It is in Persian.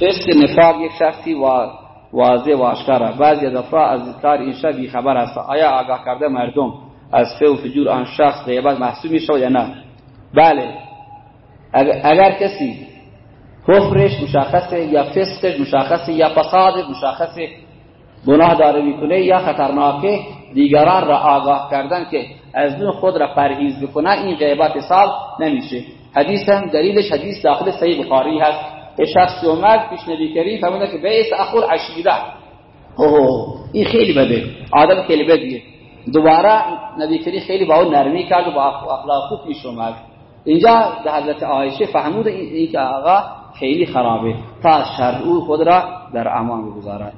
فسق نفاق یک شخصی واضح و آشکاره بعضی از افراد از کار این شب خبر هست آیا آگاه کرده مردم از و فجور آن شخص غیبت محسوب میشه یا نه؟ بله. اگر کسی کفرش مشخصه یا فسقش مشخصه یا فسادش مشخصه گناه داره می‌کنه یا خطرناکه دیگران را آگاه کردن که از نوع خود را پرهیز بکنه این غیبت سال نمیشه. حدیث هم دلیلش حدیث داخل صحیح بخاری هست. که شخص اومد پیش نبی کریم فرموده که بیس اخور عشیره. اوه این خیلی بده. آدم خیلی بدیه. دوباره نبی کریم خیلی با اون نرمی کرد و با اخلاق خوب پیش اومد. اینجا به حضرت عایشه فهمود این که آقا خیلی خرابه. تا شر او خود را در امان بگذارد.